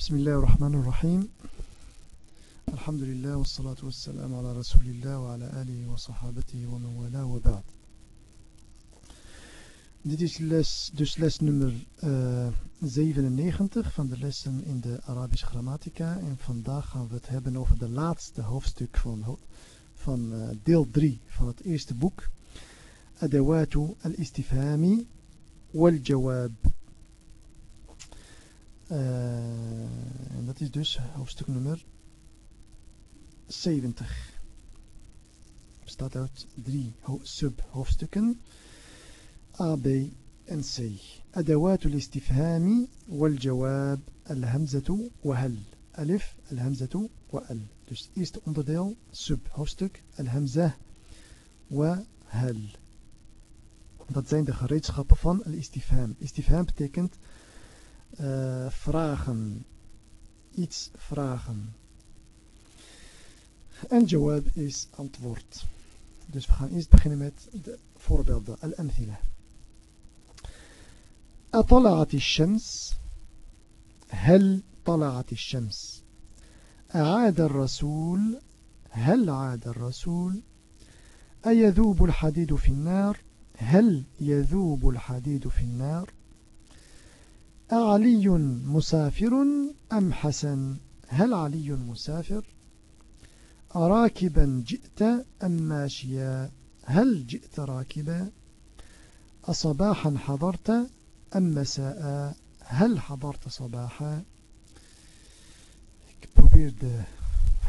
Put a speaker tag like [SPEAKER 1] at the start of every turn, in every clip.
[SPEAKER 1] بسم الله الرحمن الرحيم الحمد لله والصلاة والسلام على رسول الله وعلى آله وصحابته ومن والاه وبعد Dit is les, dus les nummer uh, 97 van de lessen in de Arabische grammatica. En vandaag gaan we het hebben over de laatste hoofdstuk van, van uh, deel 3 van het eerste boek. Adawatu al-istifhami wal-jawab. Uh, en dat is dus hoofdstuk nummer 70. Het bestaat uit drie sub-hoofdstukken. A, B en C. أدوات الاستفهام والجواب الهمزة وهل ألف الهمزة وال Dus het eerste onderdeel, sub-hoofdstuk, al-hamza wa hal. Dat zijn de gereedschappen van al-istifham. Istifham betekent uh, vragen. Iets vragen. En jawab is antwoord. Dus we gaan eerst beginnen met de voorbeelden. Al-amthila. أطلعت الشمس هل طلعت الشمس أعاد الرسول هل عاد الرسول أيذوب الحديد في النار هل يذوب الحديد في النار أعلي مسافر أم حسن هل علي مسافر أراكبا جئت أم ماشيا هل جئت راكبا أصباحا حضرت أم مساء هل حضرت صباحا Ik probeer de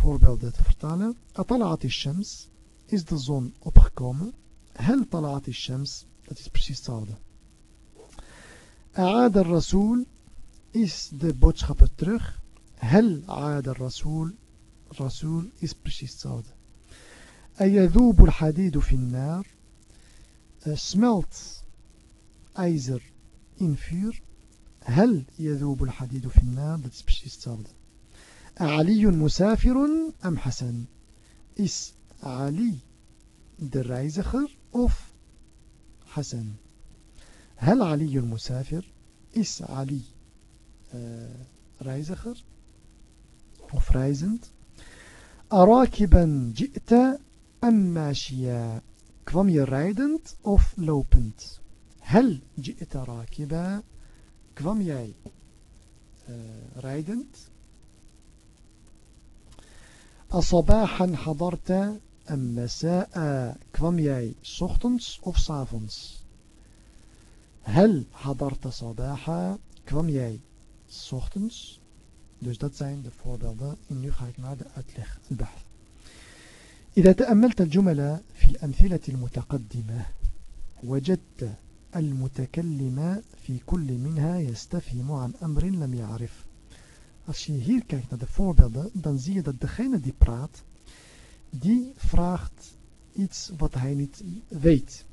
[SPEAKER 1] voorbeelden te vertalen. أطلعت الشمس is de zon opgekomen. هل طلعت الشمس dat is precies hetzelfde. أعاد الرسول is de boodschapper terug. هل عاد الرسول رسول is precies hetzelfde. أيذوب الحديد في النار smelt ijzer in vuur. هل يذوب الحديد في النار dat is precies hetzelfde. علي مسافر أم حسن is Ali de reiziger of Hassan هل علي المسافر؟ is علي آه، reiziger of reizend. أراكبا جئت أم ماشيا kwam rijdend of lopend هل جئت راكبا kwam آه، rijdend أصباحا حضرت أم مساء؟ kwam jij s ochtends of s avonds هل حضرت صباحا kwam jij s ochtends dus dat zijn de voorbeelden en nu ga ik naar de uitleg البحث إذا تأملت الجمل في الأمثلة المتقدمة وجدت المتكلم في كل منها يستفهم عن أمر لم يعرف Als je hier kijkt naar de voorbeelden, dan zie je dat degene die praat, die vraagt iets wat hij niet weet.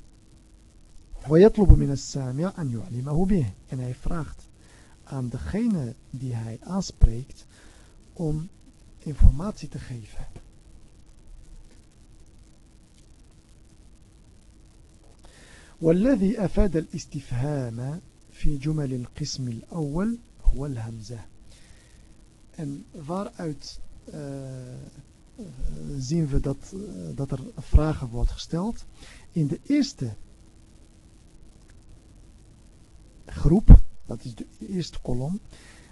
[SPEAKER 1] ويطلب من السامع أن يعلمه به. En hij vraagt aan degene die hij aanspreekt om informatie te geven. والذي أفاد الاستفهام في جمل القسم الأول هو الهمزة En waaruit uh, zien we dat, uh, dat er vragen wordt gesteld? In de eerste groep, dat is de eerste kolom,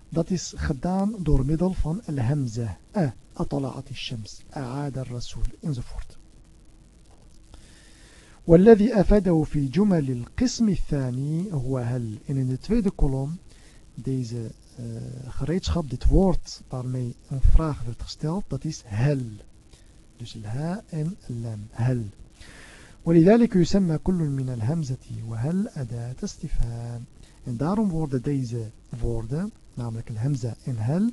[SPEAKER 1] dat is gedaan door middel van al-hamza. A, atala'at shams a'ada rasul enzovoort. والذي أفاده في جمل القسم الثاني هو هل. En in de tweede kolom, deze uh, gereedschap, dit woord waarmee een vraag werd gesteld, dat is hel. Dus الها en lam, hel. ولذلك يسمى كل من الهمزة وهل أداة استفهام. en daarom worden deze woorden namelijk الهمزة en هل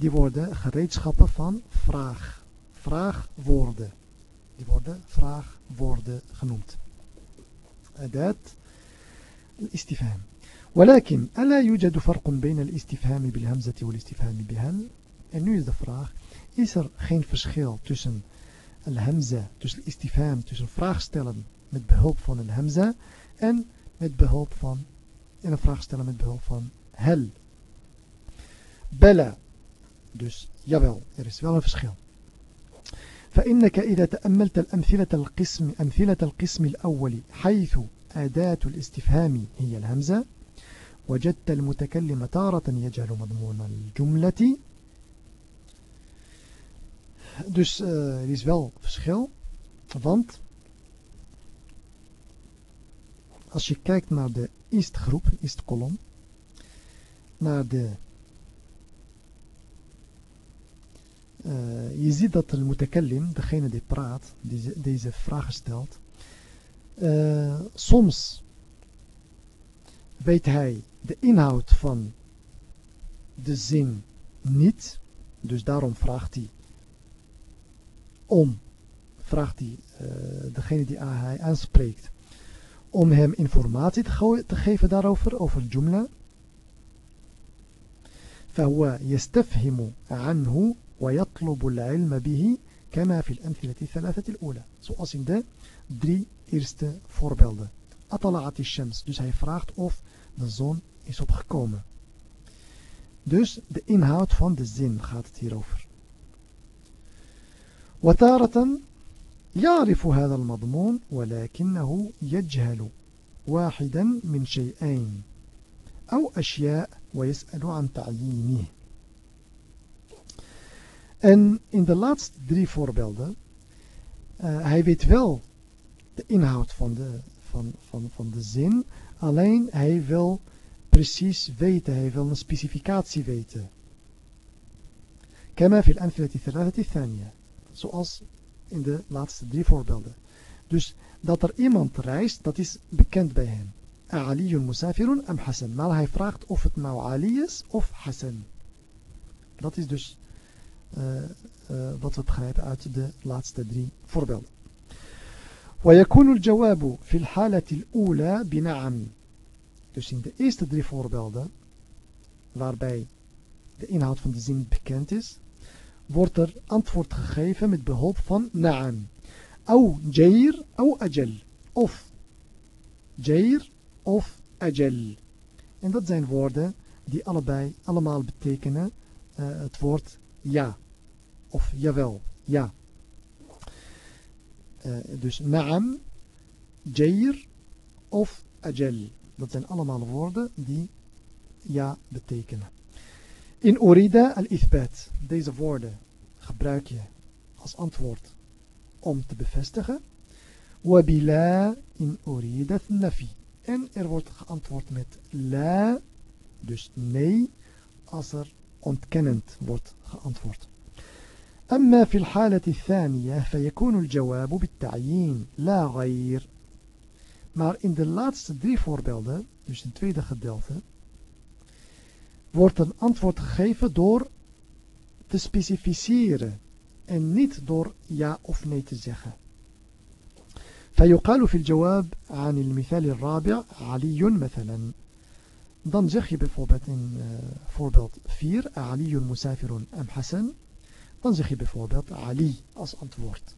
[SPEAKER 1] die worden gereedschappen van vraag vraag woorden die worden vraag woorden genoemd أداة الاستفهام. ولكن ألا يوجد فرق بين الاستفهام بالهمزة والاستفهام بهل؟ En is de vraag. إسر خين فشخيل er الهمزة تش الاستفهام تش الفراغ ستلن مت بهوب فون الهمزة أن مت بهوب فون أن فراغ ستلن مت بهوب فون هل. بلا دوس يابل يرس بلا فشخيل فإنك إذا تأملت الأمثلة القسم أمثلة القسم الأول حيث أداة الاستفهام هي الهمزة وجدت المتكلم تارة يجهل مضمون الجملة Dus uh, er is wel verschil, want als je kijkt naar de ist groep, ist kolom, naar de uh, je ziet dat de mutakallim, degene die praat, die deze vragen stelt, uh, soms weet hij de inhoud van de zin niet, dus daarom vraagt hij om, vraagt hij uh, degene die hij aanspreekt, om hem informatie te, te geven daarover, over jumla. فهو يستفهم عنه ويطلب العلم به كما في الأمثلة الثلاثة الأولى zoals in de drie eerste voorbeelden أطلعت الشمس dus hij vraagt of de zon is opgekomen dus de inhoud van de zin gaat het hierover وتارة يعرف هذا المضمون ولكنه يجهل واحدا من شيئين أو أشياء ويسأل عن تعيينه En in de laatste drie voorbeelden, uh, hij weet wel de inhoud van de, van, van, van de zin, alleen hij wil precies weten, hij wil een specificatie weten. كما في الأمثلة الثلاثة الثانية zoals in de laatste drie voorbeelden. Dus dat er iemand reist, dat is bekend bij hem. Aliyun musafirun am Hassan. Maar hij vraagt of het nou Ali is of Hassan. Dat is dus uh, uh, wat we begrijpen uit de laatste drie voorbeelden. ويكون الجواب في الحالة الأولى بنعم. Dus in de eerste drie voorbeelden, waarbij de inhoud van de zin bekend is, wordt er antwoord gegeven met behulp van na'am. Au jair, au ajal. Of jair of ajal. En dat zijn woorden die allebei allemaal betekenen uh, het woord ja. Of jawel, ja. Uh, dus na'am, jair of ajal. Dat zijn allemaal woorden die ja betekenen. In orida al-ithbat. Deze woorden gebruik je als antwoord om te bevestigen. Wabila in orida nafi. En er wordt geantwoord met la, dus nee, als er ontkennend wordt geantwoord. أما في الحالة الثانية فيكون الجواب بالتعيين لا غير Maar in de laatste drie voorbeelden, dus in het tweede gedeelte, wordt een antwoord gegeven door te specificeren en niet door ja of nee te zeggen. فيقال في الجواب عن المثال الرابع علي مثلا dan zeg je bijvoorbeeld in uh, voorbeeld 4 علي مسافر أم حسن dan zeg je bijvoorbeeld Ali als antwoord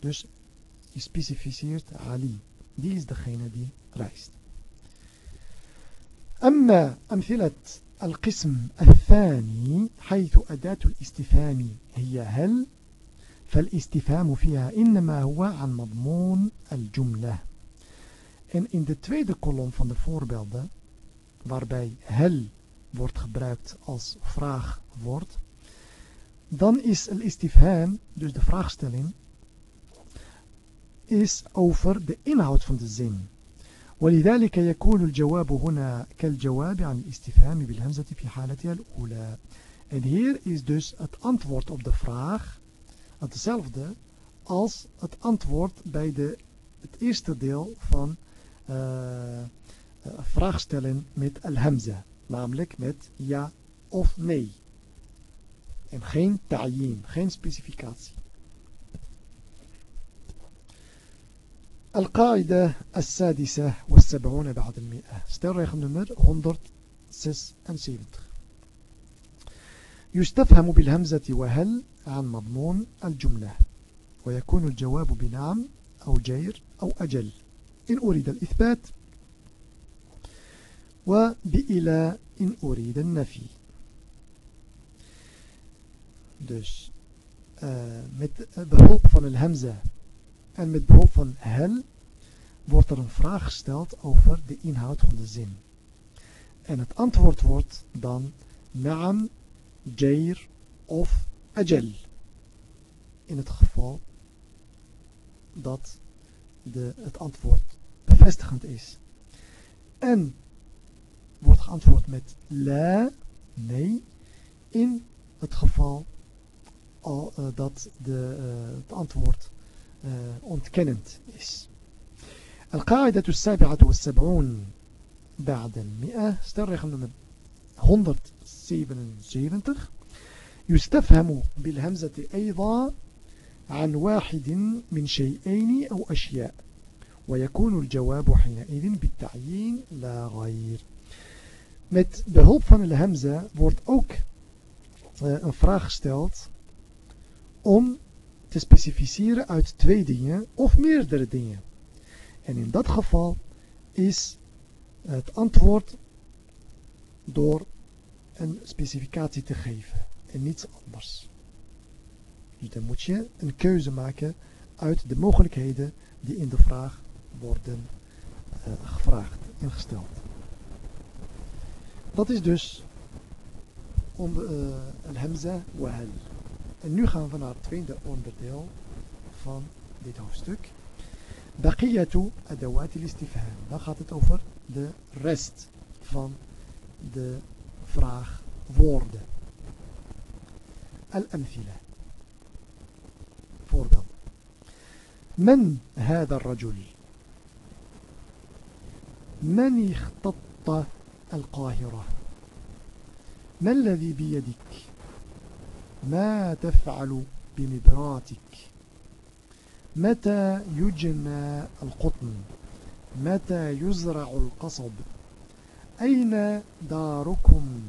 [SPEAKER 1] dus je specificeert Ali die is degene die reist أما أمثلة القسم الثاني حيث أداة الاستفهام هي هل فالاستفهام فيها إنما هو عن مضمون الجملة En in de tweede kolom van de voorbeelden, waarbij hel wordt gebruikt als vraagwoord, dan is al-istifham, dus de vraagstelling, is over de inhoud van de zin. ولذلك يكون الجواب هنا كالجواب عن الاستفهام بالهمزة في حالتها الأولى En hier is dus het antwoord op de vraag hetzelfde als het antwoord bij de, het eerste deel van uh, vraagstellen met al-hamza. Namelijk met ja of nee. En geen ta'yin, geen specificatie. القاعدة السادسة والسبعون بعد المئة. سترغ نمر 176 يستفهم بالهمزة وهل عن مضمون الجملة ويكون الجواب بنعم أو جير أو أجل. إن أريد الإثبات وبإلى إن أريد النفي. Dus uh, met behulp van een en met behulp van hel wordt er een vraag gesteld over de inhoud van de zin. En het antwoord wordt dan naam, jair of ajal. In het geval dat de, het antwoord bevestigend is. En wordt geantwoord met la, nee, in het geval al, uh, dat de, uh, het antwoord ontkennend is. القاعدة السابعة والسبعون بعد المئة سترخم nummer 177 يستفهم بالهمزة أيضا عن واحد من شيئين أو أشياء ويكون الجواب حينئذ بالتعيين لا غير Met behulp van de hamza wordt ook uh, een vraag gesteld om te specificeren uit twee dingen of meerdere dingen. En in dat geval is het antwoord door een specificatie te geven en niets anders. Dus dan moet je een keuze maken uit de mogelijkheden die in de vraag worden uh, gevraagd en gesteld. Dat is dus om uh, al-hamza wa hal. En nu gaan we naar het tweede onderdeel van dit hoofdstuk. Baqiyatu adawat al-istifham. Dan gaat het over de rest van de vraagwoorden. Al-amthila. Voorbeeld. من هذا الرجل من اختط القاهرة ما الذي بيدك ما تفعل بمبراتك متى يجنى القطن؟ متى يزرع القصب؟ أين داركم؟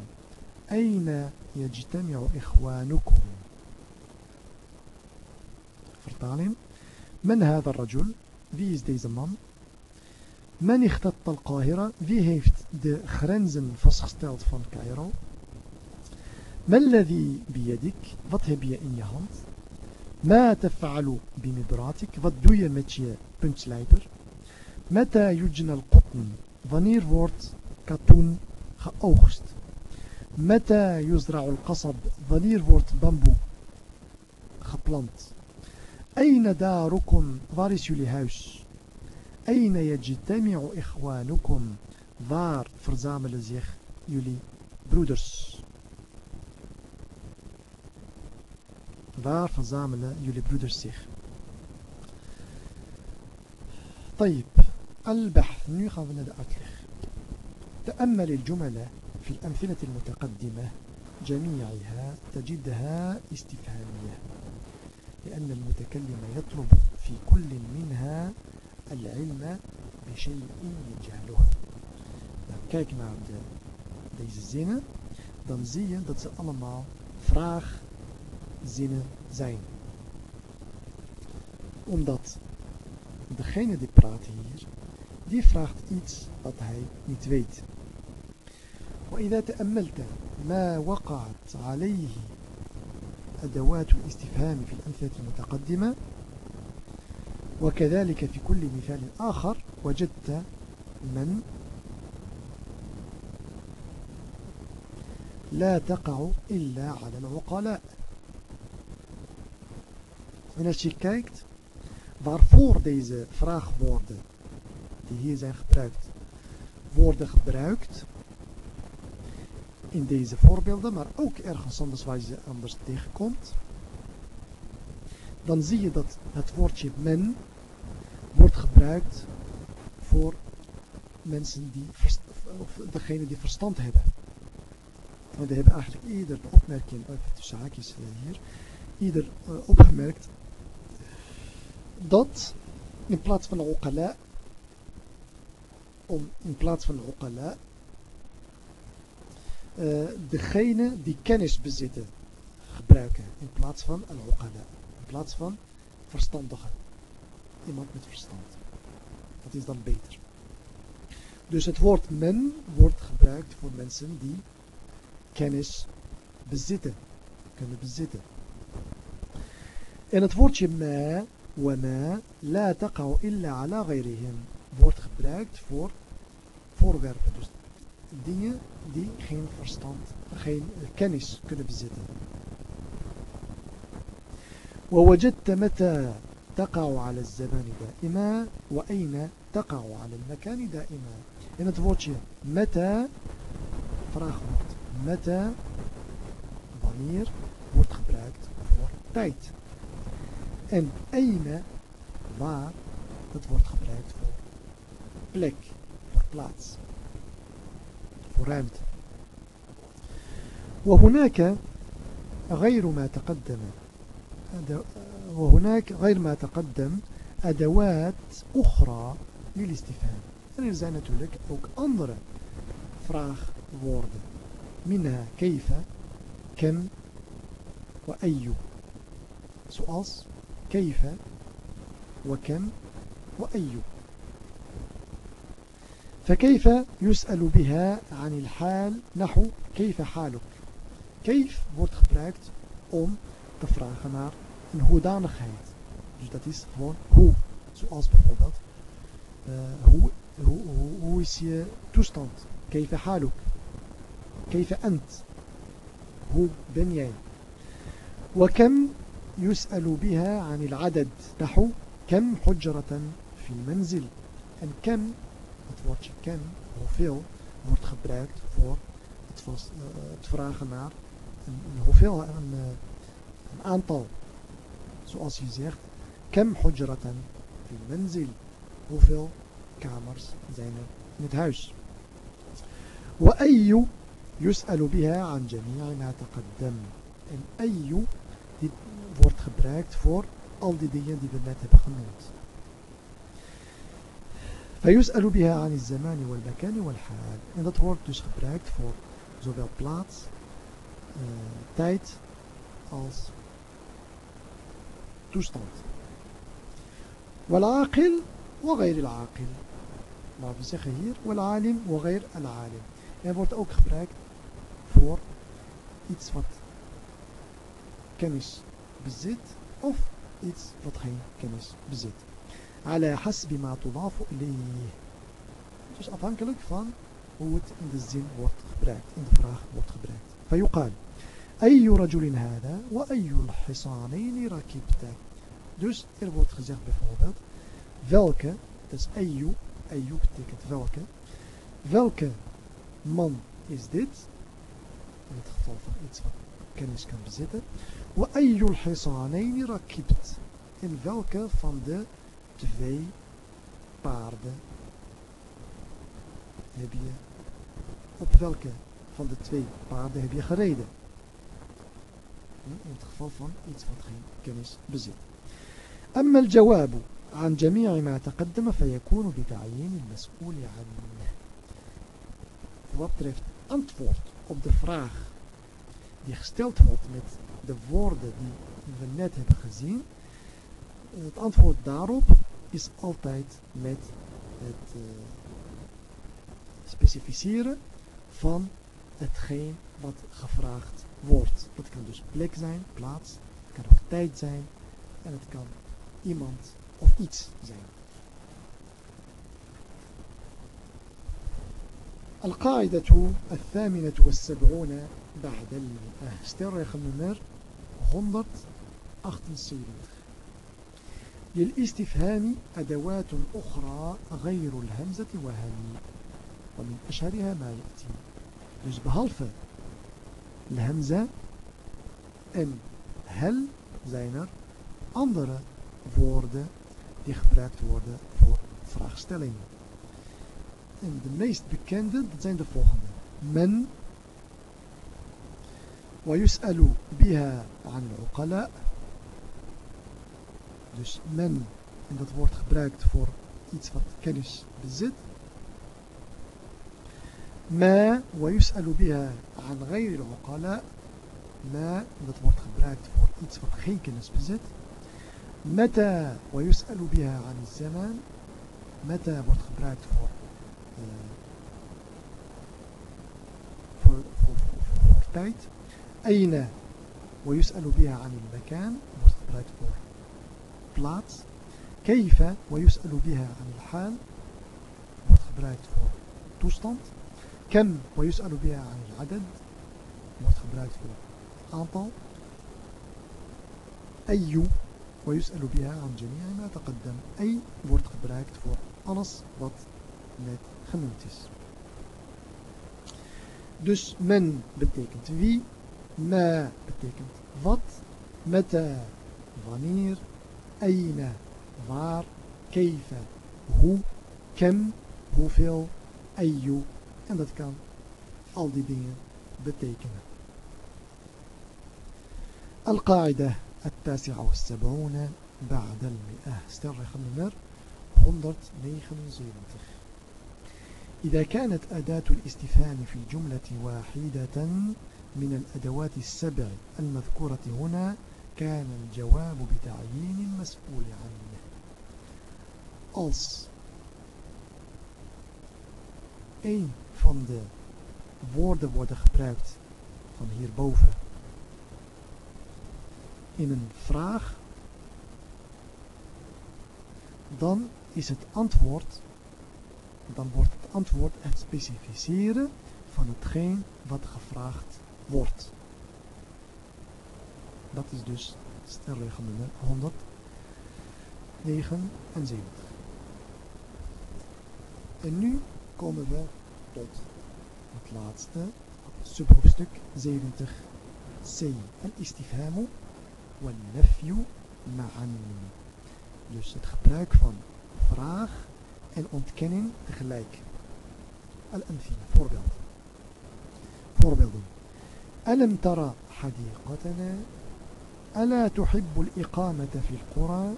[SPEAKER 1] أين يجتمع إخوانكم؟ vertaling من هذا الرجل؟ Is deze man من اختط القاهرة؟ Wie heeft de grenzen vastgesteld van الذي بيدك wat heb je in je hand ما تفعل بمبراتك wat doe je met je puntslijper متى يجنى القطن wanneer wordt katoen geoogst متى يزرع القصب wanneer wordt bamboe geplant أين داركم waar is jullie huis أين يجتمع إخوانكم waar verzamelen zich jullie broeders waar verzamelen jullie broeders zich طيب البحث nu gaan we naar de uitleg تأمل الجمل في الأمثلة المتقدمة جميعها تجدها استفهامية لأن المتكلم يطلب في كل منها العلم بشيء يجهله nou, kijk naar de, deze zinnen dan zie je dat ze allemaal vraagzinnen zijn. Omdat degene die praat hier die vraagt iets wat hij niet weet. وإذا تأملت ما وقعت عليه أدوات الاستفهام في الأمثلة المتقدمة وكذلك في كل مثال آخر وجدت من لا تقع إلا على العقلاء En als je kijkt waarvoor deze vraagwoorden die hier zijn gebruikt worden gebruikt in deze voorbeelden, maar ook ergens anders waar je ze anders tegenkomt, dan zie je dat het woordje men wordt gebruikt voor mensen die, of degene die verstand hebben. Want we hebben eigenlijk ieder de opmerking, tussen haakjes hier, ieder uh, opgemerkt dat in plaats van uqala, om in plaats van uqala uh, degene die kennis bezitten gebruiken in plaats van al-uqala. In plaats van verstandige. Iemand met verstand. Dat is dan beter. Dus het woord men wordt gebruikt voor mensen die kennis bezitten. Kunnen bezitten. En het woordje ma, وَمَا لَا تقع إِلَّا عَلَى غَيْرِهِمْ. Wordt gebruikt voor voorwerpen, dus dingen die geen verstand, geen kennis kunnen bezitten. ووجدت متى تقع على الزمان دائما وأين تقع على المكان دائما. إن تفوتشي متى فراخوت متى ضمير. وتخبرات فور تايت ان أين ما dat wordt gebruikt بلاك plek, بلاتس plaats, voor وهناك غير ما تقدم وهناك غير ما تقدم أدوات أخرى للاستفهام. هناك زين تقولك اوك أندرة فراغ وورد. منها كيف كم وأي سؤال؟ كيف وكم وأي فكيف يسأل بها عن الحال نحو كيف حالك كيف wordt gebruikt om te vragen naar een hoedanigheid. Dus dat is gewoon hoe. Zoals bijvoorbeeld, uh, hoe, hoe, hoe, hoe is je toestand? Keife haluk. Keife ant. Hoe ben jij? وكم يسأل بها عن العدد نحو كم حجرة في المنزل en كم het woordje ken hoeveel wordt gebruikt voor het, vast, uh, het vragen naar een, een hoeveel een, uh, een aantal. Zoals je zegt, kem hujratan fil manzil. Hoeveel kamers zijn er in het huis? وأي يسأل بها عن جميع ما تقدم. أي dit wordt gebruikt voor al die dingen die we net hebben genoemd. فيسأل بها عن الزمان والمكان والحال. En dat wordt dus gebruikt voor zowel plaats, uh, tijd als toestand. والعاقل وغير العاقل. Laten we zeggen hier, والعالم وغير العالم. En wordt ook gebruikt voor iets wat kennis bezit of iets wat geen kennis bezit. على حسب ما تضاف إليه. Dus afhankelijk van hoe het in de zin wordt gebruikt, in de vraag wordt gebruikt. فيقال أي رجل هذا وأي الحصانين ركبت Dus er wordt gezegd bijvoorbeeld welke, is ayu, ayu betekent welke, welke man is dit, in het geval van iets wat kennis kan bezitten, wa ayyul hisanaini rakibt, in welke van de twee paarden heb je, op welke van de twee paarden heb je gereden. In het geval van iets wat geen kennis bezit. أما الجواب عن جميع ما تقدم فيكون بتعيين المسؤول عنه wat betreft antwoord op de vraag die gesteld wordt met de woorden die we net hebben gezien het antwoord daarop is altijd met het uh, specificeren van hetgeen wat gevraagd wordt. Dat kan dus plek zijn, plaats, het kan ook tijd zijn en het kan iemand of iets zijn. القاعدة الثامنة والسبعون بعد المئه stelregel nummer 178 للاستفهام أدوات أخرى غير الهمزة وهل ومن أشهرها ما يأتي. dus behalve الهمزة en. هل zijn er andere woorden die gebruikt worden voor vraagstellingen. En de meest bekende zijn de ويسأل بها عن العقلاء dus men en dat wordt gebruikt voor iets wat kennis bezit ما ويسأل بها عن غير العقلاء ما dat wordt gebruikt voor iets wat geen kennis bezit متى ويسأل بها عن الزمان متى wordt gebruikt voor uh, voor, voor, voor, voor tijd أين؟ ويسأل بها عن المكان. مستفاد voor plaats كيف؟ ويسأل بها عن الحال. مستفاد voor toestand كم؟ ويسأل بها عن العدد. مستفاد voor aantal أي؟ ويسأل بها عن جميع ما تقدم. أي؟ Word فور أنص alles wat net genoemd is. Dus men ma betekent wat, meta wanneer, aina waar, keifa hoe, kem hoeveel, ayu en dat kan al die dingen betekenen. القاعدة التاسعة والسبعون بعد المئة سترخ النمر 179 إذا كانت أداة الاستفهام في الجملة واحدة من الأدوات السبع المذكورة هنا كان الجواب بتعيين المسؤول عنه. Als. Een van de woorden worden gebruikt van hierboven in een vraag dan is het antwoord dan wordt het antwoord het specificeren van hetgeen wat gevraagd wordt. Dat is dus stelregel nummer 179. En nu komen we tot het laatste subhoofdstuk 70c. Al-istifhamu wal-nafyu ma'an. Dus het gebruik van vraag en ontkenning tegelijk. Al-amthila, voorbeeld. Voorbeelden. ألم ترى حديقتنا ألا تحب الإقامة في القرى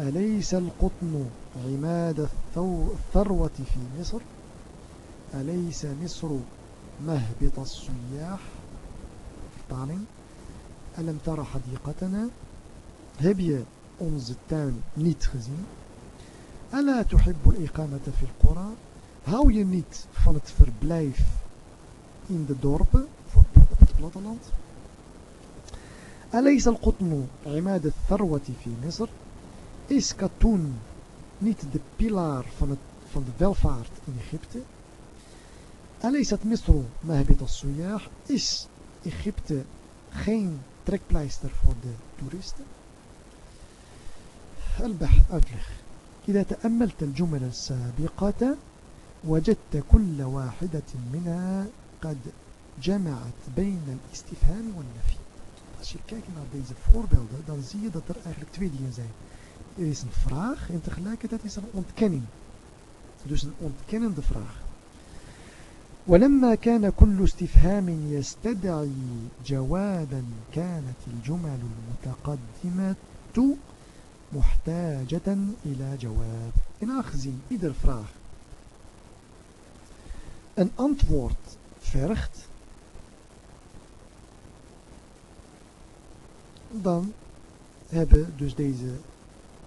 [SPEAKER 1] أليس القطن عماد الثروة في مصر أليس مصر مهبط السياح vertaling ألم ترى حديقتنا heb je onze tuin gezien ألا تحب الإقامة في القرى hou je niet van het verblijf in de dorpen op het platteland أليس القطن عماد الثروة في مصر is katoen niet de pilaar van, het, van de welvaart in Egypte أليست مصر مهبط السياح is Egypte geen trekpleister voor de toeristen البحث uitleg إذا تأملت الجمل السابقة وجدت كل واحدة منها قد جمعت بين الاستفهام والنفي Als je kijkt naar deze voorbeelden, dan zie je dat er eigenlijk twee dingen zijn. Er is een vraag en tegelijkertijd is er een ontkenning. Dus een ontkennende vraag. ولما كان كل استفهام يستدعي جوابا كانت الجمل المتقدمة محتاجة إلى جواب. إن أخزي إدر فراغ أن أنتورد فرخت دان hebben دوز ديزا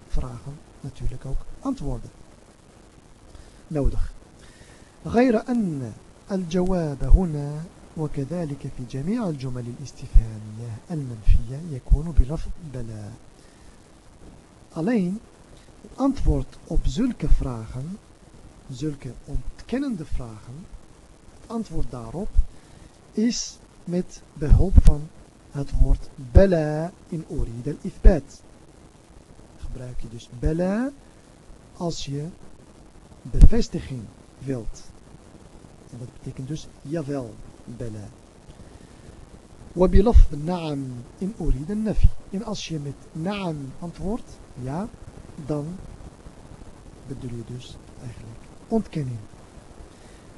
[SPEAKER 1] vragen natuurlijk ook antwoorden. Nodig. غير أن الجواب هنا وكذلك في جميع الجمل الاستفهامية المنفية يكون بلفظ بلا Alleen het antwoord op zulke vragen, zulke ontkennende vragen, het antwoord daarop is met behulp van het woord bela in orid al-ithbat. Gebruik je dus bela als je bevestiging wilt. En dat betekent dus jawel, bela. وبلفظ نعم in أريد النفي إن als je met naam antwoordt, ja, dan bedoel je dus eigenlijk ontkenning.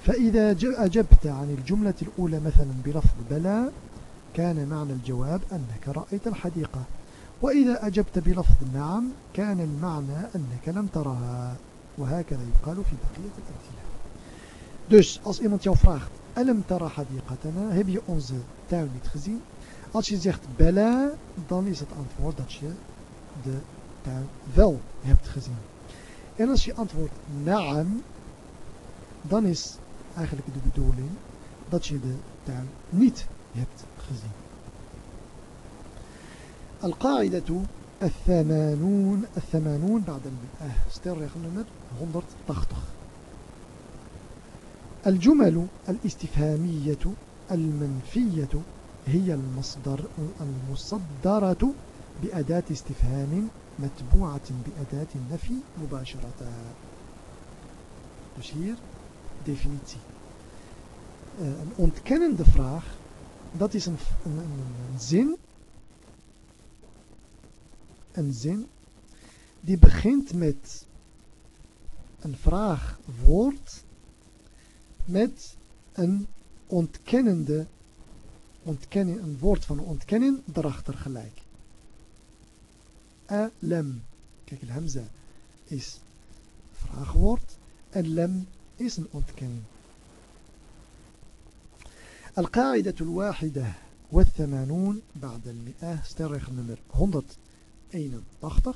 [SPEAKER 1] فإذا أجبت عن الجملة الأولى مثلا بلفظ بلا كان معنى الجواب أنك رأيت الحديقة. وإذا أجبت بلفظ نعم كان المعنى أنك لم ترها. وهكذا يقال في بقية الأمثلة. دوس أص iemand jou vraagt ألم ترى حديقتنا؟ هب أونز onze tuin Als je zegt bela, dan is het antwoord dat je de tuin wel hebt gezien. En als je antwoordt naam, dan is eigenlijk de bedoeling dat je de tuin niet hebt gezien. القاعدة الثمانون الثمانون بعد المئة ستيرغ نمر 180 الجمل الاستفهامية المنفية هي المصدر المصدرة بأداة استفهام متبوعة بأداة النفي مباشرة Dus hier definitie. Uh, een ontkennende vraag, dat is een, een, een, zin, een zin die begint met een vraagwoord met een ontkennende ontkenning, een woord van ontkenning erachter gelijk. Alam. Kijk, hamza is vraagwoord en lam is een ontkenning. القاعدة الواحدة والثمانون بعد المئة سترخ نمر 181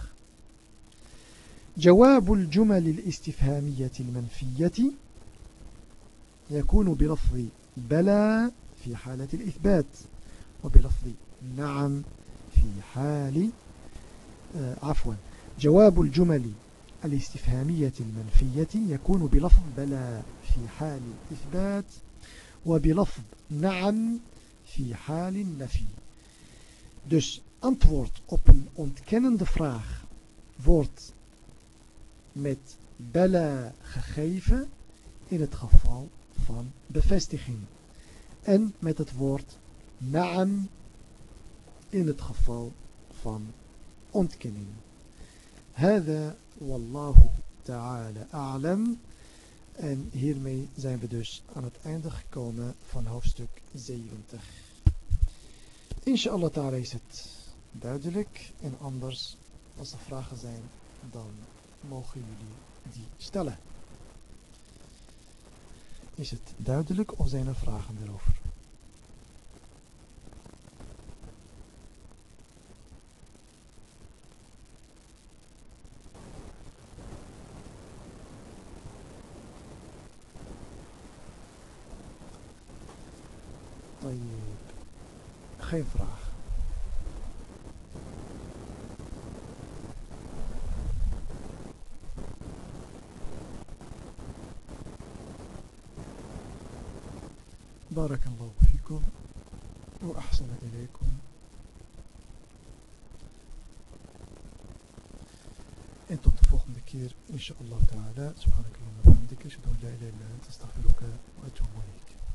[SPEAKER 1] جواب الجمل الاستفهامية المنفية يكون بلفظ بلى في حالة الإثبات وبلفظ نعم في حال آه عفوا جواب الجمل الاستفهامية المنفية يكون بلفظ بلى في حال الإثبات وبلفظ نعم في حال النفي Dus antwoord op een ontkennende vraag wordt met bella gegeven in het geval van bevestiging. en met het woord naam in het geval van ontkenning. Hada wallahu ta'ala a'lam. En hiermee zijn we dus aan het einde gekomen van hoofdstuk 70. Inshallah ta'ala is het duidelijk. En anders, als er vragen zijn, dan mogen jullie die stellen. Is het duidelijk of zijn er vragen erover? geen vraag. بارك الله فيكم وأحسن إليكم. أنتم تطفوخ بكير إن شاء الله تعالى. سبحانك اللهم وبحمدك أشهد أن لا إله إلا أنت أستغفرك وأتوب إليك.